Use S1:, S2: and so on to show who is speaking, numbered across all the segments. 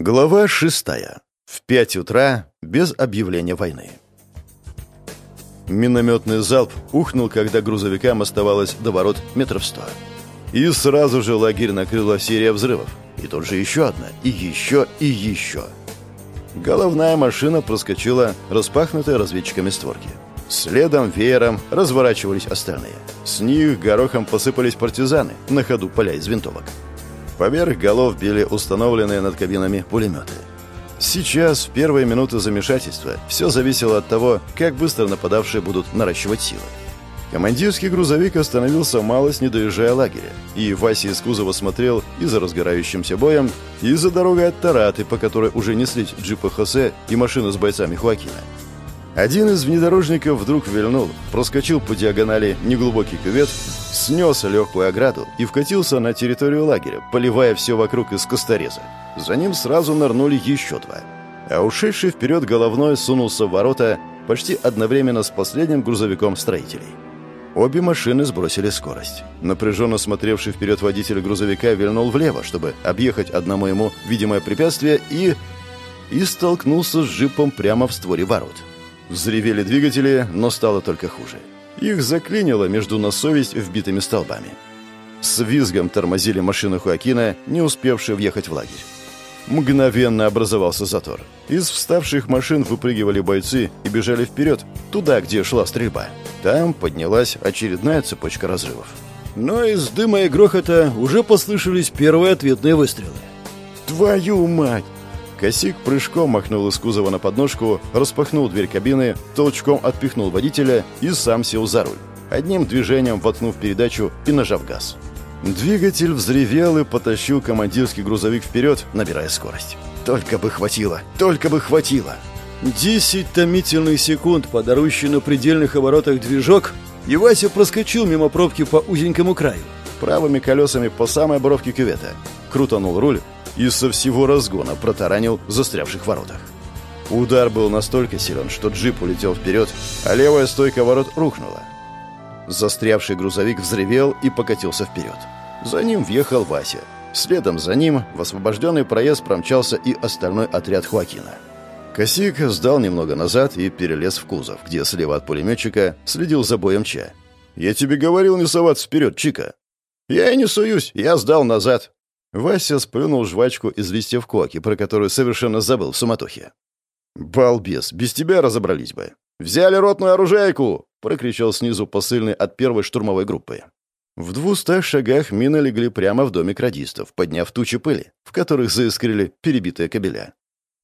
S1: Глава шестая. В пять утра, без объявления войны. Минометный залп ухнул, когда грузовикам оставалось до ворот метров сто. И сразу же лагерь накрыла серия взрывов. И тут же еще одна, и еще, и еще. Головная машина проскочила распахнутые разведчиками створки. Следом веером разворачивались остальные. С них горохом посыпались партизаны, на ходу поля из винтовок. Поверх голов били установленные над кабинами пулеметы. Сейчас, в первые минуты замешательства, все зависело от того, как быстро нападавшие будут наращивать силы. Командирский грузовик остановился малость, не доезжая лагеря, и Вася из кузова смотрел и за разгорающимся боем, и за дорогой от Тараты, по которой уже неслись джипы Хосе и машины с бойцами Хуакина. Один из внедорожников вдруг вильнул, проскочил по диагонали неглубокий кювет, снес легкую ограду и вкатился на территорию лагеря, поливая все вокруг из костореза. За ним сразу нырнули еще два. А ушедший вперед головной сунулся в ворота почти одновременно с последним грузовиком строителей. Обе машины сбросили скорость. Напряженно смотревший вперед водитель грузовика вильнул влево, чтобы объехать одному ему видимое препятствие и... и столкнулся с джипом прямо в створе ворот. Взревели двигатели, но стало только хуже. Их заклинило между на совесть вбитыми столбами. С визгом тормозили машины Хуакина, не успевшие въехать в лагерь. Мгновенно образовался затор. Из вставших машин выпрыгивали бойцы и бежали вперед, туда, где шла стрельба. Там поднялась очередная цепочка разрывов.
S2: Но из дыма и грохота уже послышались первые ответные выстрелы.
S1: «Твою мать!» Косик прыжком махнул из кузова на подножку, распахнул дверь кабины, толчком отпихнул водителя и сам сел за руль, одним движением воткнув передачу и нажав газ. Двигатель взревел и потащил командирский грузовик вперед, набирая скорость. Только бы хватило, только бы хватило.
S2: Десять томительных секунд под орущий на предельных оборотах движок, и Вася проскочил мимо пробки по узенькому краю.
S1: Правыми колесами по самой бровке кювета. Крутанул руль, и со всего разгона протаранил застрявших воротах. Удар был настолько силен, что джип улетел вперед, а левая стойка ворот рухнула. Застрявший грузовик взревел и покатился вперед. За ним въехал Вася. Следом за ним в освобожденный проезд промчался и остальной отряд Хуакина. Косик сдал немного назад и перелез в кузов, где слева от пулеметчика следил за боем Ча. «Я тебе говорил не соваться вперед, Чика!» «Я и не суюсь, я сдал назад», Вася сплюнул жвачку из листьев коки, про которую совершенно забыл в суматохе. «Балбес, без тебя разобрались бы!» «Взяли ротную оружейку!» — прокричал снизу посыльный от первой штурмовой группы. В двухстах шагах мины легли прямо в домик радистов, подняв тучи пыли, в которых заискрили перебитые кабеля.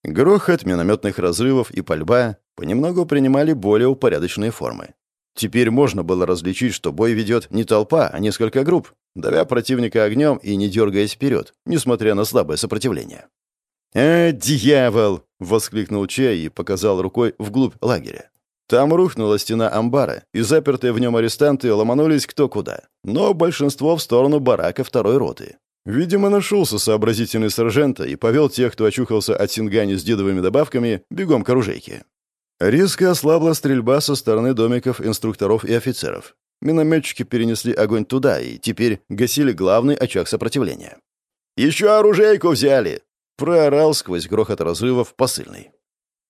S1: Грохот минометных разрывов и пальба понемногу принимали более упорядоченные формы. Теперь можно было различить, что бой ведет не толпа, а несколько групп, давя противника огнем и не дергаясь вперед, несмотря на слабое сопротивление. «Э, дьявол!» — воскликнул Чай и показал рукой вглубь лагеря. Там рухнула стена амбара, и запертые в нем арестанты ломанулись кто куда, но большинство в сторону барака второй роты. Видимо, нашелся сообразительный сержанта и повел тех, кто очухался от сингани с дедовыми добавками, бегом к оружейке. Резко ослабла стрельба со стороны домиков инструкторов и офицеров. Минометчики перенесли огонь туда и теперь гасили главный очаг сопротивления. «Еще оружейку взяли!» — проорал сквозь грохот разрывов посыльный.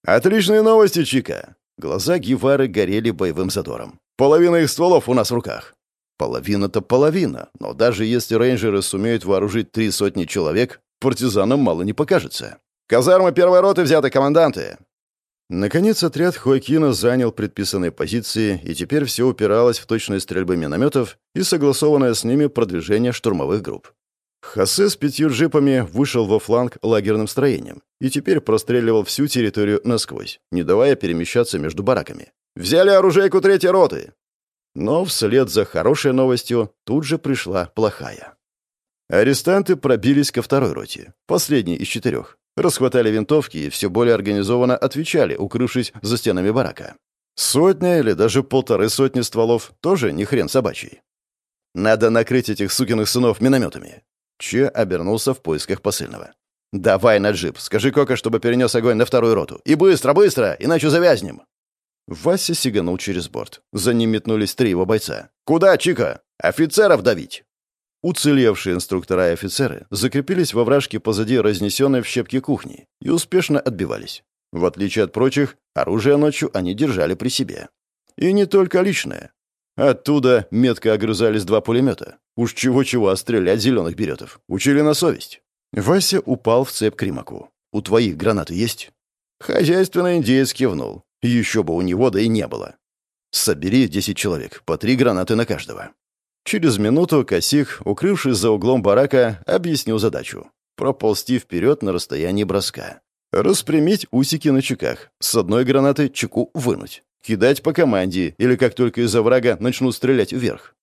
S1: «Отличные новости, Чика!» Глаза Гивары горели боевым задором. «Половина их стволов у нас в руках!» Половина-то половина, но даже если рейнджеры сумеют вооружить три сотни человек, партизанам мало не покажется. «Казармы первой роты взяты, команданты!» Наконец отряд Хоакина занял предписанные позиции, и теперь все упиралось в точность стрельбы минометов и согласованное с ними продвижение штурмовых групп. Хосе с пятью джипами вышел во фланг лагерным строением и теперь простреливал всю территорию насквозь, не давая перемещаться между бараками. «Взяли оружейку третьей роты!» Но вслед за хорошей новостью тут же пришла плохая. Арестанты пробились ко второй роте, последней из четырех, Расхватали винтовки и все более организованно отвечали, укрывшись за стенами барака. Сотня или даже полторы сотни стволов тоже не хрен собачий. Надо накрыть этих сукиных сынов минометами. Че обернулся в поисках посыльного. «Давай на джип. Скажи Кока, чтобы перенес огонь на вторую роту. И быстро, быстро, иначе завязнем!» Вася сиганул через борт. За ним метнулись три его бойца. «Куда, Чика? Офицеров давить!» Уцелевшие инструктора и офицеры закрепились во вражке позади разнесенной в щепки кухни и успешно отбивались. В отличие от прочих, оружие ночью они держали при себе. И не только личное. Оттуда метко огрызались два пулемета. Уж чего-чего, а стрелять зеленых беретов. Учили на совесть. Вася упал в цепь к Римаку. «У твоих гранаты есть?» Хозяйственный индеец кивнул. Еще бы у него, да и не было. «Собери десять человек, по три гранаты на каждого». Через минуту Косик, укрывшись за углом барака, объяснил задачу. Проползти вперед на расстоянии броска. Распрямить усики на чеках. С одной гранаты чеку вынуть. Кидать по команде, или как только из-за врага начнут стрелять вверх.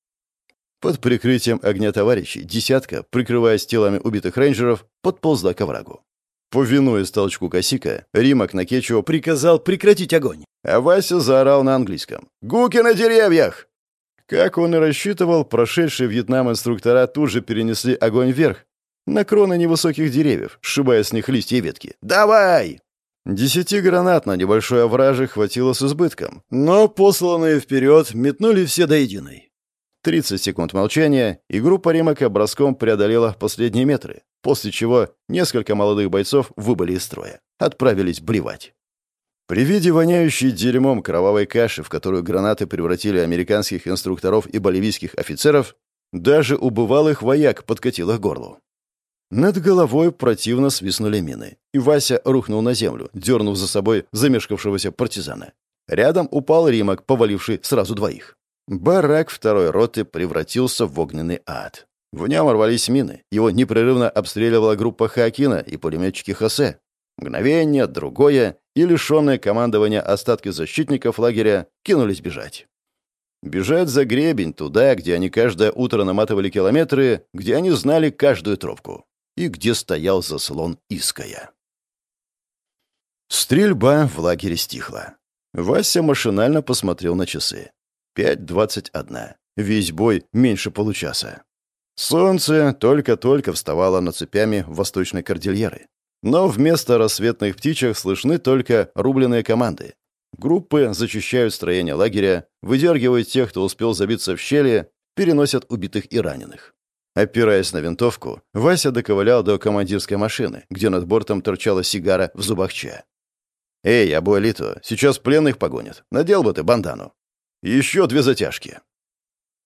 S1: Под прикрытием огня товарищей десятка, прикрываясь телами убитых рейнджеров, подползла к оврагу. Повинуясь толчку Косика, на Накечио приказал прекратить огонь. А Вася заорал на английском. «Гуки на деревьях!» Как он и рассчитывал, прошедшие Вьетнам инструктора тут же перенесли огонь вверх, на кроны невысоких деревьев, сшибая с них листья и ветки. «Давай!» Десяти гранат на небольшой овраже хватило с избытком, но посланные вперед метнули все до единой. 30 секунд молчания, и группа Римака броском преодолела последние метры, после чего несколько молодых бойцов выбыли из строя, отправились блевать. При виде воняющей дерьмом кровавой каши, в которую гранаты превратили американских инструкторов и боливийских офицеров, даже у бывалых вояк подкатило к горлу. Над головой противно свистнули мины, и Вася рухнул на землю, дернув за собой замешкавшегося партизана. Рядом упал Римок, поваливший сразу двоих. Барак второй роты превратился в огненный ад. В нем рвались мины, его непрерывно обстреливала группа Хакина и пулеметчики Хосе. Мгновение, другое, и лишенные командования остатки защитников лагеря кинулись бежать. Бежать за гребень, туда, где они каждое утро наматывали километры, где они знали каждую тропку и где стоял заслон Иская. Стрельба в лагере стихла. Вася машинально посмотрел на часы. Пять двадцать одна. Весь бой меньше получаса. Солнце только-только вставало над цепями восточной кордильеры. Но вместо рассветных птичек слышны только рубленые команды. Группы зачищают строение лагеря, выдергивают тех, кто успел забиться в щели, переносят убитых и раненых. Опираясь на винтовку, Вася доковылял до командирской машины, где над бортом торчала сигара в зубах Че. «Эй, Абуалито, сейчас пленных погонят. Надел бы ты бандану». «Еще две затяжки».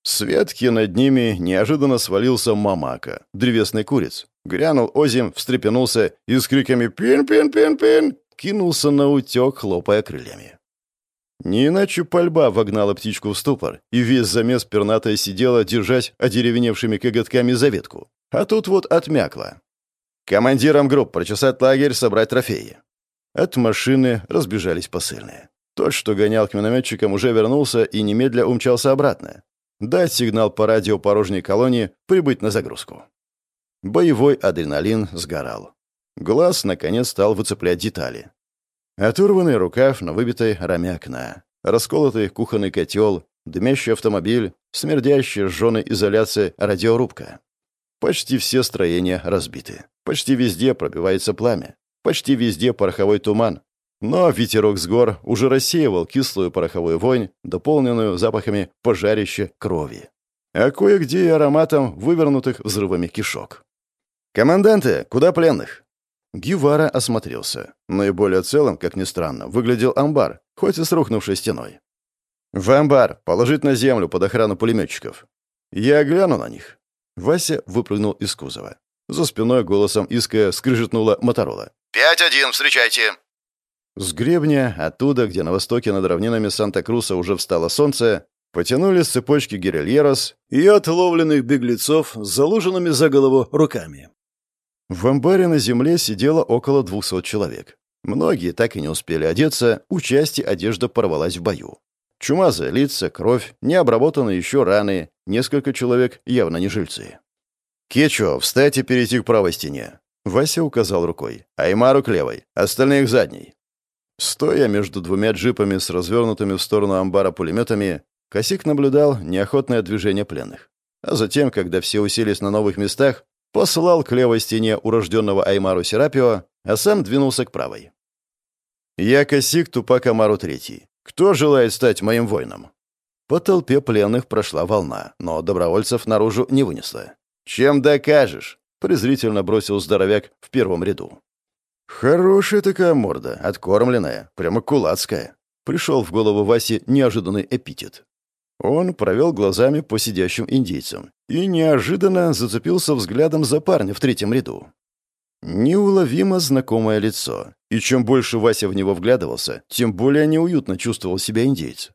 S1: С ветки над ними неожиданно свалился мамака, древесный куриц, Грянул озим, встрепенулся и с криками «Пин-пин-пин-пин!» кинулся на утек, хлопая крыльями. Не иначе пальба вогнала птичку в ступор, и весь замес пернатая сидела, держась одеревеневшими коготками за ветку. А тут вот отмякла. Командирам групп прочесать лагерь, собрать трофеи. От машины разбежались посыльные. Тот, что гонял к минометчикам, уже вернулся и немедля умчался обратно. Дать сигнал по радио порожней колонии прибыть на загрузку. Боевой адреналин сгорал. Глаз, наконец, стал выцеплять детали. Оторванный рукав на выбитой раме окна, расколотый кухонный котел, дымящий автомобиль, смердящая сжженной изоляция радиорубка. Почти все строения разбиты. Почти везде пробивается пламя. Почти везде пороховой туман. Но ветерок с гор уже рассеивал кислую пороховую вонь, дополненную запахами пожарища крови. А кое-где и ароматом вывернутых взрывами кишок. «Команданты, куда пленных?» Гивара осмотрелся. Наиболее целым, как ни странно, выглядел амбар, хоть и с рухнувшей стеной. «В амбар! Положить на землю под охрану пулеметчиков!» «Я гляну на них!» Вася выпрыгнул из кузова. За спиной голосом иска скрыжетнула Моторола.
S3: «Пять один, встречайте!»
S1: С гребня, оттуда, где на востоке над равнинами Санта-Круса уже встало солнце, потянулись цепочки гирильерос и отловленных беглецов с заложенными за голову руками. В амбаре на земле сидело около двухсот человек. Многие так и не успели одеться, у части одежда порвалась в бою. Чумазые лица, кровь, необработанные еще раны, несколько человек явно не жильцы. «Кечо, встать и перейти к правой стене!» Вася указал рукой. «Аймару к левой, остальные к задней». Стоя между двумя джипами с развернутыми в сторону амбара пулеметами, Косик наблюдал неохотное движение пленных. А затем, когда все уселись на новых местах, послал к левой стене урожденного Аймару Серапио, а сам двинулся к правой. «Я Косик Тупак Амару Третий. Кто желает стать моим воином?» По толпе пленных прошла волна, но добровольцев наружу не вынесла. «Чем докажешь?» — презрительно бросил здоровяк в первом ряду. «Хорошая такая морда, откормленная, прямо кулацкая». Пришел в голову Васе неожиданный эпитет. Он провел глазами по сидящим индейцам и неожиданно зацепился взглядом за парня в третьем ряду. Неуловимо знакомое лицо, и чем больше Вася в него вглядывался, тем более неуютно чувствовал себя индейец.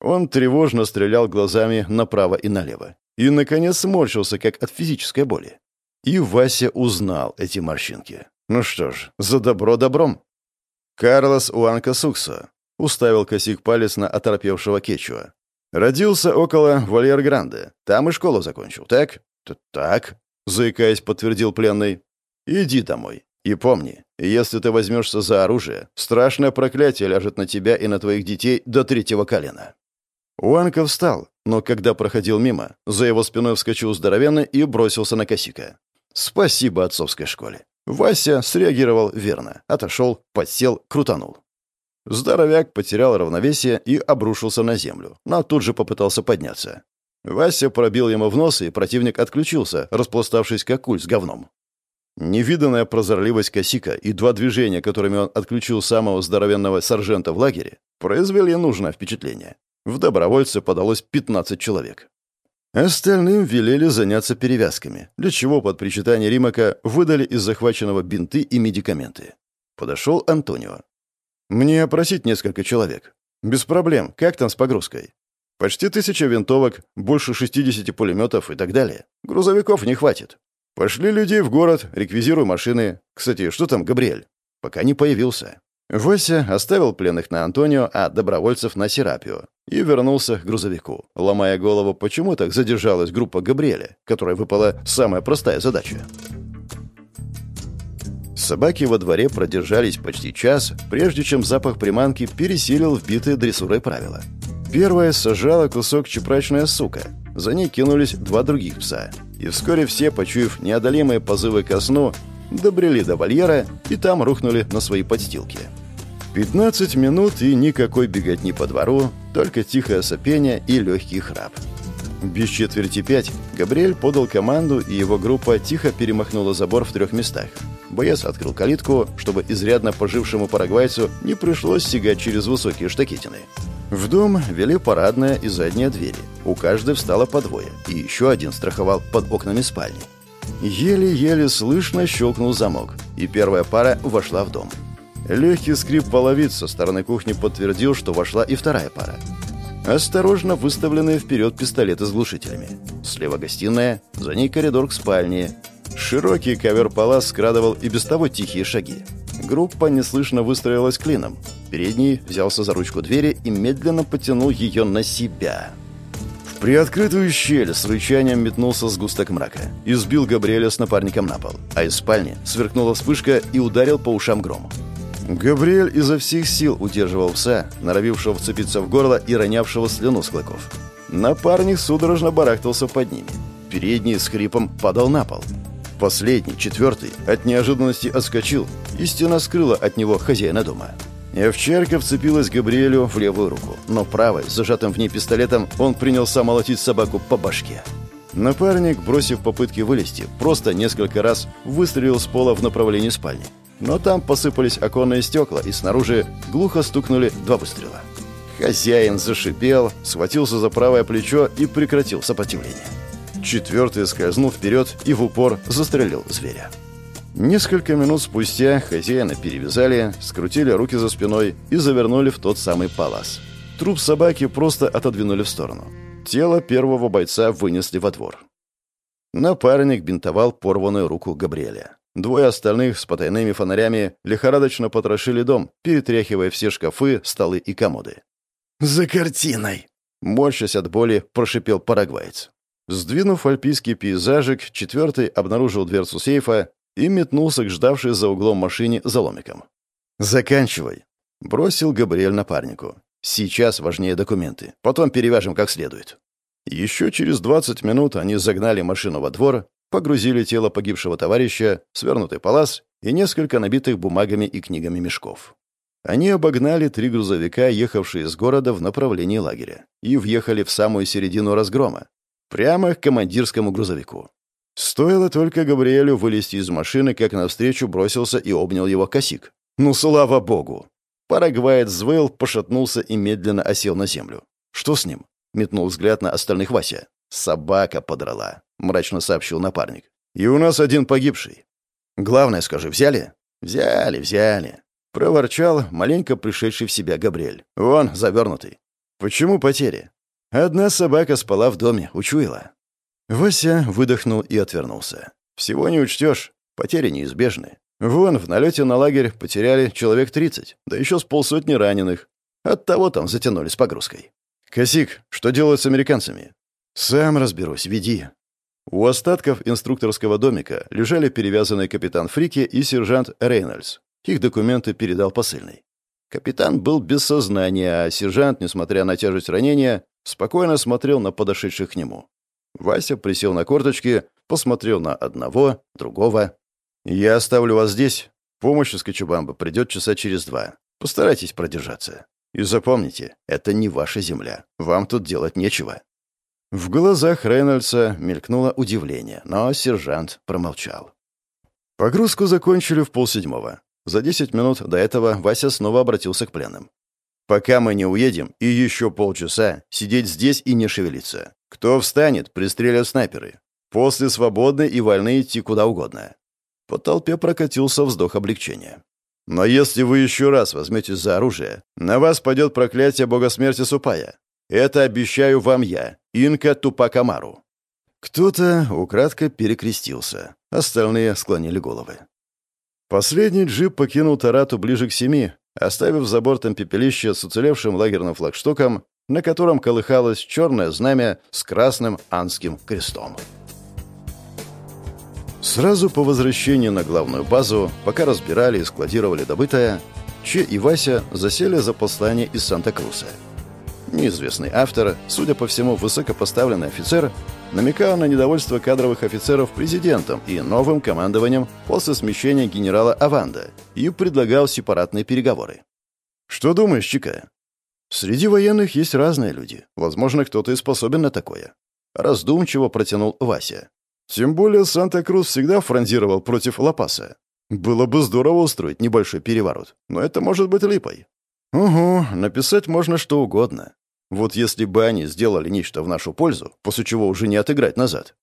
S1: Он тревожно стрелял глазами направо и налево и, наконец, сморщился, как от физической боли. И Вася узнал эти морщинки. Ну что ж, за добро добром. Карлос Уанка Суксо уставил косик палец на оторопевшего Кечуа. Родился около Вольер-Гранде. Там и школу закончил, так? Т так, заикаясь, подтвердил пленный. Иди домой. И помни, если ты возьмешься за оружие, страшное проклятие ляжет на тебя и на твоих детей до третьего колена. Уанка встал, но когда проходил мимо, за его спиной вскочил здоровенный и бросился на косика. Спасибо отцовской школе. Вася среагировал верно. Отошел, подсел, крутанул. Здоровяк потерял равновесие и обрушился на землю, но тут же попытался подняться. Вася пробил ему в нос, и противник отключился, распластавшись как куль с говном. Невиданная прозорливость Косика и два движения, которыми он отключил самого здоровенного сержанта в лагере, произвели нужное впечатление. В добровольце подалось 15 человек. Остальным велели заняться перевязками, для чего под причитание Римака выдали из захваченного бинты и медикаменты. Подошел Антонио. «Мне опросить несколько человек. Без проблем. Как там с погрузкой? Почти тысяча винтовок, больше 60 пулеметов и так далее. Грузовиков не хватит. Пошли людей в город, реквизируй машины. Кстати, что там Габриэль? Пока не появился. Вася оставил пленных на Антонио, а добровольцев на Серапио, и вернулся к грузовику, ломая голову, почему так задержалась группа Габриэля, которой выпала самая простая задача. Собаки во дворе продержались почти час, прежде чем запах приманки пересилил вбитые дрессурой правила. Первая сажала кусок чепрачная сука. За ней кинулись два других пса. И вскоре все, почуяв неодолимые позывы ко сну, добрели до вольера и там рухнули на свои подстилки. 15 минут и никакой беготни по двору, только тихое сопение и легкий храп. Без четверти пять Габриэль подал команду, и его группа тихо перемахнула забор в трех местах. Боец открыл калитку, чтобы изрядно пожившему парагвайцу не пришлось сигать через высокие штакетины. В дом вели парадная и задняя двери. У каждой встало по двое, и еще один страховал под окнами спальни. Еле-еле слышно щелкнул замок, и первая пара вошла в дом. Легкий скрип половиц со стороны кухни подтвердил, что вошла и вторая пара. Осторожно выставленные вперед пистолеты с глушителями. Слева гостиная, за ней коридор к спальне. Широкий ковер-палас скрадывал и без того тихие шаги. Группа неслышно выстроилась клином. Передний взялся за ручку двери и медленно потянул ее на себя. Приоткрытую щель с рычанием метнулся сгусток мрака и сбил Габриэля с напарником на пол, а из спальни сверкнула вспышка и ударил по ушам гром. Габриэль изо всех сил удерживал пса, норовившего вцепиться в горло и ронявшего слюну с клыков. Напарник судорожно барахтался под ними. Передний с хрипом падал на пол. Последний, четвертый, от неожиданности отскочил, и стена скрыла от него хозяина дома. Овчарка вцепилась Габриэлю в левую руку, но правой, зажатым в ней пистолетом, он принялся молотить собаку по башке. Напарник, бросив попытки вылезти, просто несколько раз выстрелил с пола в направлении спальни. Но там посыпались оконные стекла, и снаружи глухо стукнули два выстрела. Хозяин зашипел, схватился за правое плечо и прекратил сопротивление. Четвертый скользнул вперед и в упор застрелил зверя. Несколько минут спустя хозяина перевязали, скрутили руки за спиной и завернули в тот самый палас. Труп собаки просто отодвинули в сторону. Тело первого бойца вынесли во двор. Напарник бинтовал порванную руку Габриэля. Двое остальных с потайными фонарями лихорадочно потрошили дом, перетряхивая все шкафы, столы и комоды. «За картиной!» Морщась от боли, прошипел парагвайц. Сдвинув альпийский пейзажик, четвертый обнаружил дверцу сейфа и метнулся к ждавшей за углом машине за ломиком. «Заканчивай», — бросил Габриэль напарнику. «Сейчас важнее документы. Потом перевяжем как следует». Еще через 20 минут они загнали машину во двор, погрузили тело погибшего товарища, свернутый палас и несколько набитых бумагами и книгами мешков. Они обогнали три грузовика, ехавшие из города в направлении лагеря, и въехали в самую середину разгрома, прямо к командирскому грузовику. Стоило только Габриэлю вылезти из машины, как навстречу бросился и обнял его косик. «Ну, слава богу!» Парагваец взвыл, пошатнулся и медленно осел на землю. «Что с ним?» — метнул взгляд на остальных Вася. «Собака подрала», — мрачно сообщил напарник. «И у нас один погибший». «Главное, скажи, взяли?» «Взяли, взяли», — проворчал маленько пришедший в себя Габриэль. «Вон, завернутый». «Почему потери?» «Одна собака спала в доме, учуяла». Вася выдохнул и отвернулся. «Всего не учтешь, потери неизбежны. Вон, в налете на лагерь потеряли человек 30, да еще с полсотни раненых. Оттого там затянули с погрузкой. Косик, что делать с американцами? Сам разберусь, веди. У остатков инструкторского домика лежали перевязанный капитан Фрики и сержант Рейнольдс. Их документы передал посыльный. Капитан был без сознания, а сержант, несмотря на тяжесть ранения, спокойно смотрел на подошедших к нему. Вася присел на корточки, посмотрел на одного, другого. «Я оставлю вас здесь. Помощь из Кочубамбы придет часа через два. Постарайтесь продержаться. И запомните, это не ваша земля. Вам тут делать нечего». В глазах Рейнольдса мелькнуло удивление, но сержант промолчал. Погрузку закончили в полседьмого. За десять минут до этого Вася снова обратился к пленным. «Пока мы не уедем, и еще полчаса сидеть здесь и не шевелиться. Кто встанет, пристрелят снайперы. После свободны и вольны идти куда угодно. По толпе прокатился вздох облегчения. «Но если вы еще раз возьметесь за оружие, на вас пойдет проклятие бога смерти Супая. Это обещаю вам я, Инка Тупакамару». Кто-то украдко перекрестился, остальные склонили головы. Последний джип покинул Тарату ближе к семи, оставив за бортом пепелище с уцелевшим лагерным флагштоком, на котором колыхалось черное знамя с красным анским крестом. Сразу по возвращении на главную базу, пока разбирали и складировали добытое, Че и Вася засели за послание из Санта-Круса. Неизвестный автор, судя по всему, высокопоставленный офицер, намекал на недовольство кадровых офицеров президентом и новым командованием после смещения генерала Аванда и предлагал сепаратные переговоры. «Что думаешь, Чика?» «Среди военных есть разные люди. Возможно, кто-то и способен на такое». Раздумчиво протянул Вася. Тем более Санта-Крус всегда фронтировал против Лапаса. Было бы здорово устроить небольшой переворот, но это может быть липой. Угу, написать можно что угодно. Вот если бы они сделали нечто в нашу пользу, после чего уже не отыграть назад.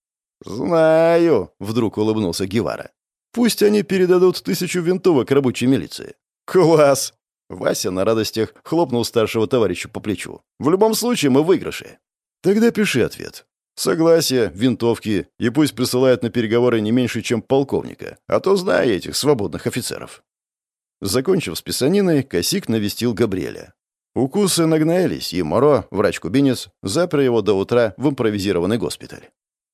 S1: «Знаю», — вдруг улыбнулся Гевара. «Пусть они передадут тысячу винтовок рабочей милиции». «Класс!» Вася на радостях хлопнул старшего товарища по плечу. «В любом случае мы в выигрыше». «Тогда пиши ответ. Согласие, винтовки, и пусть присылают на переговоры не меньше, чем полковника, а то знаю этих свободных офицеров. Закончив с писаниной, Косик навестил Габриэля. Укусы нагнаялись, и Моро, врач-кубинец, запер его до утра в импровизированный госпиталь.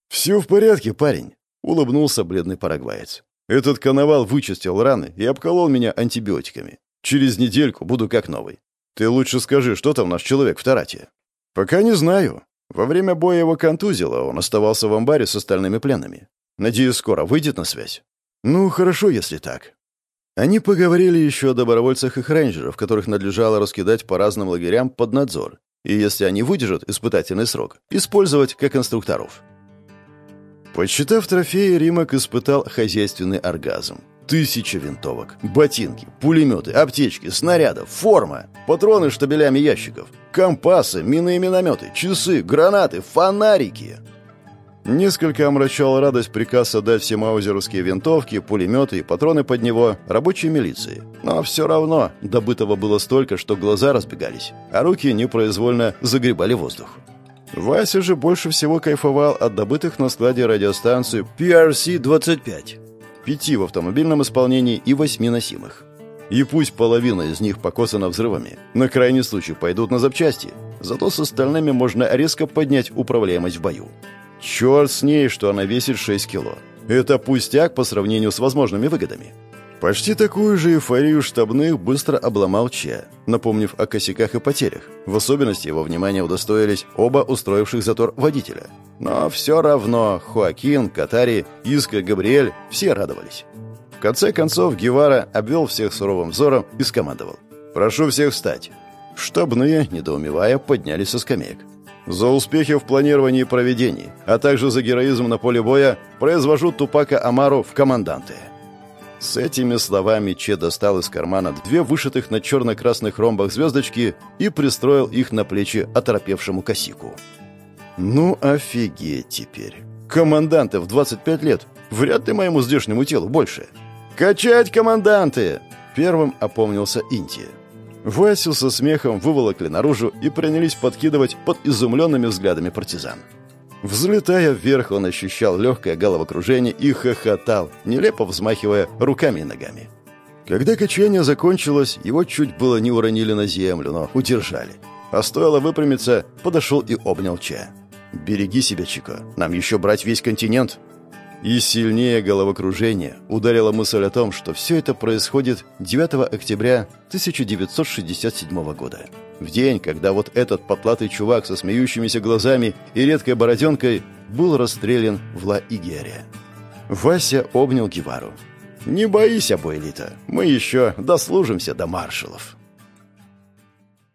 S1: «Все в порядке, парень», — улыбнулся бледный парагваец. «Этот коновал вычистил раны и обколол меня антибиотиками. Через недельку буду как новый. Ты лучше скажи, что там наш человек в Тарате?» «Пока не знаю. Во время боя его контузило, он оставался в амбаре с остальными пленными. Надеюсь, скоро выйдет на связь. Ну, хорошо, если так. Они поговорили еще о добровольцах и рейнджеров, которых надлежало раскидать по разным лагерям под надзор, и если они выдержат испытательный срок, использовать как инструкторов. Подсчитав трофеи, Римок испытал хозяйственный оргазм. Тысяча винтовок, ботинки, пулеметы, аптечки, снарядов, форма, патроны штабелями ящиков, компасы, мины и минометы, часы, гранаты, фонарики. Несколько омрачал радость приказ отдать все маузеровские винтовки, пулеметы и патроны под него рабочей милиции. Но все равно добытого было столько, что глаза разбегались, а руки непроизвольно загребали воздух. Вася же больше всего кайфовал от добытых на складе радиостанций PRC-25 пяти в автомобильном исполнении и восьми носимых. И пусть половина из них покосана взрывами, на крайний случай пойдут на запчасти, зато с остальными можно резко поднять управляемость в бою. Черт с ней, что она весит 6 кило. Это пустяк по сравнению с возможными выгодами. Почти такую же эйфорию штабных быстро обломал Че, напомнив о косяках и потерях. В особенности его внимания удостоились оба устроивших затор водителя. Но все равно Хоакин, Катари, Иска, Габриэль все радовались. В конце концов Гевара обвел всех суровым взором и скомандовал. «Прошу всех встать». Штабные, недоумевая, поднялись со скамеек. За успехи в планировании и проведении, а также за героизм на поле боя произвожу Тупака Амару в команданты». С этими словами Че достал из кармана две вышитых на черно-красных ромбах звездочки и пристроил их на плечи оторопевшему косику. «Ну, офигеть теперь! Команданты в 25 лет! Вряд ли моему здешнему телу больше!» «Качать, команданты!» Первым опомнился Инти. Васю со смехом выволокли наружу и принялись подкидывать под изумленными взглядами партизан. Взлетая вверх, он ощущал легкое головокружение и хохотал, нелепо взмахивая руками и ногами. Когда качание закончилось, его чуть было не уронили на землю, но удержали. А стоило выпрямиться, подошел и обнял Че. «Береги себя, Чико, нам еще брать весь континент». И сильнее головокружение ударила мысль о том, что все это происходит 9 октября 1967 года. В день, когда вот этот потлатый чувак со смеющимися глазами и редкой бороденкой был расстрелян в Ла-Игере. Вася обнял Гевару. «Не боись, Абуэлита, мы еще дослужимся до маршалов».